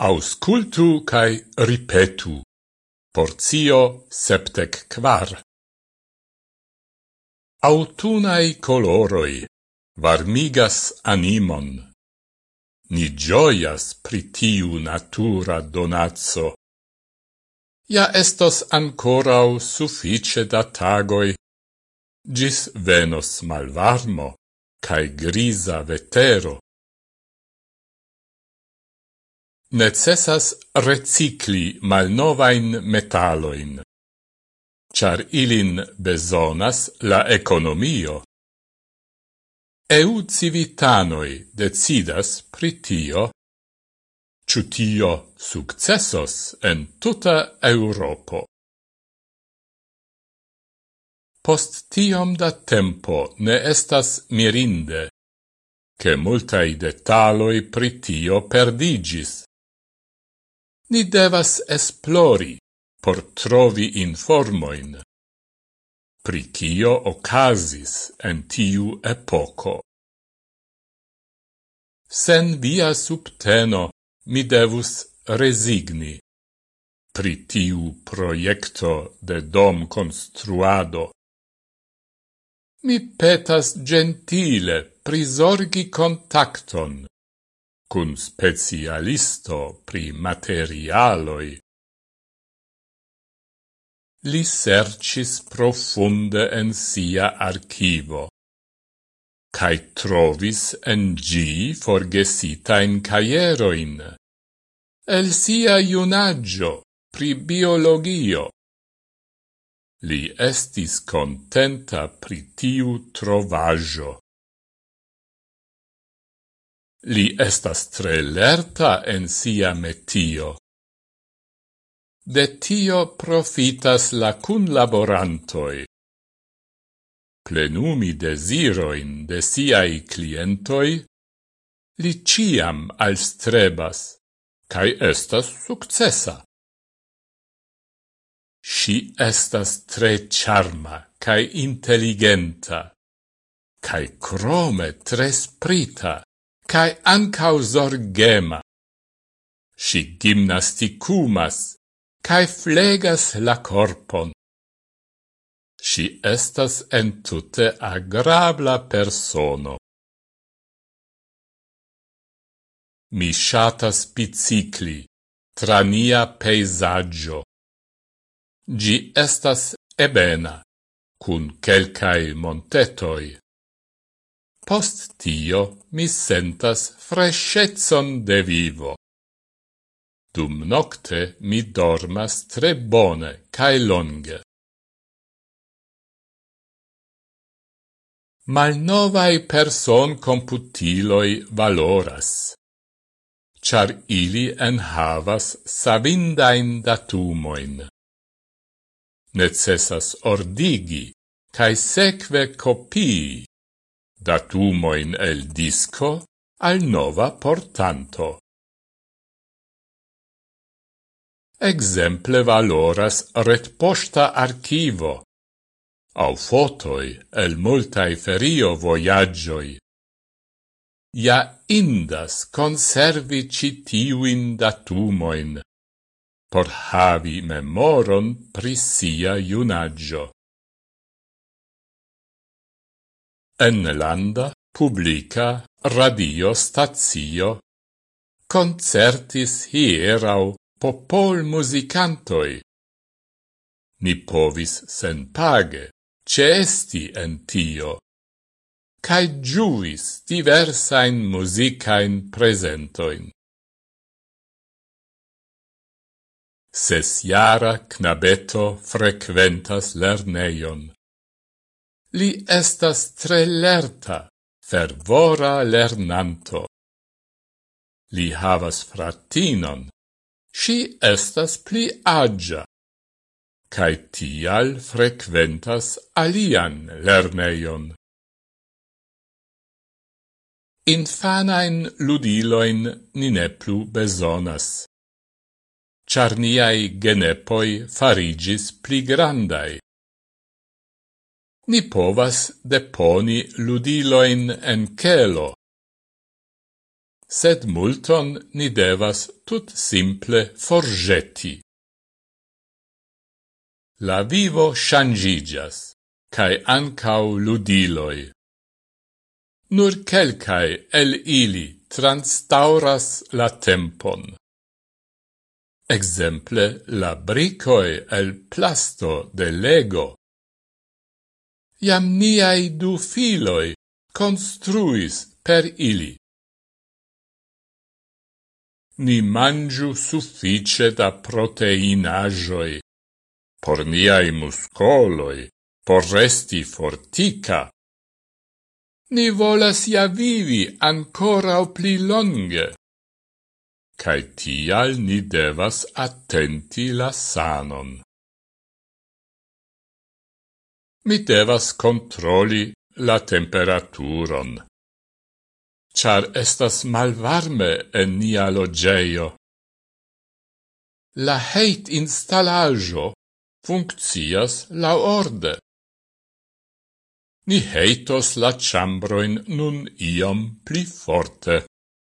Auscultu cae ripetu. Porzio septec quar. Autunae coloroi varmigas animon. Ni gioias pritiu natura donazzo. Ja estos ancorau suffice da tagoi, gis venos malvarmo, cae grisa vetero necessas recicli malnovain metaloin, char ilin besonas la economio. Eu civitanoi decidas pritio, ciutio successos en tuta Europo. Post tiom da tempo ne estas mirinde, che multai detaloi pritio perdigis ni devas esplori por trovi informoin. Pri kio ocasis en tiu epoco. Sen via subteno mi devus resigni. Pri tiu proiecto de dom construado. Mi petas gentile prisorgi contacton cun specialisto pri materialoi. Li sercis profunde en sia archivo, cae trovis en gi forgesitain caieroin, el sia iunaggio pri biologio. Li estis contenta pri tiu trovaggio. Li estas tre lerta en sia metio. De tio profitas la cunlaborantoi. Plenumi desiroin de siai clientoi, li ciam alstrebas, cae estas successa. Si estas tre charma cae intelligenta, cae crome tre sprita cae ancau sorgema. Si gymnasticumas, cae flegas la corpon. Si estas entute agrabla persono. Mi shatas bicicli, tra nia peisaggio. Gi estas ebena, cun quelcae montetoi post tio mi sentas frescezzon de vivo. Dum nocte mi dormas tre bone cae longe. Malnovai person computiloi valoras, char ili en havas savindain datumoin. Necessas ordigi, cae seque copii datumoin el disco al nova portanto. Exemple valoras retposta archivo, au fotoi el multae ferio voyagioi. Ja indas conservi citiuin datumoin, por havi memoron pri sia iunaggio. enlanda publica radio stazio concertis hierau popol musicantoi. Ni povis sen page cesti en tio, cae giuis diversain musicain presentoin. Sesjara knabeto frequentas lerneion. Li estas tre lerta, fervora lernanto. Li havas fratinon. Si estas pli agia. cae tial frequentas alian lerneion. Infanain ludiloin ni ne plu besonas. Char niai genepoi farigis pli grandai. Ni povas deponi ludiloin en kelo, sed multon ni devas tut simple forgetti. La vivo shangigas, cae ancau ludiloi. Nur quelcae el ili transtauras la tempon. Exemple la bricoi el plasto de Lego iam niai du filoi construis per ili. Ni mangiu suffice da proteinajoi, por niai muscoloi, por resti fortica. Ni volas ja vivi ancora o pli longe, cae tial ni devas attenti la sanon mi devas controli la temperaturon. Char estas malvarme en nia logeio. La heit installaggio funccias laorde. Ni heitos la chambroin nun iom pli forte.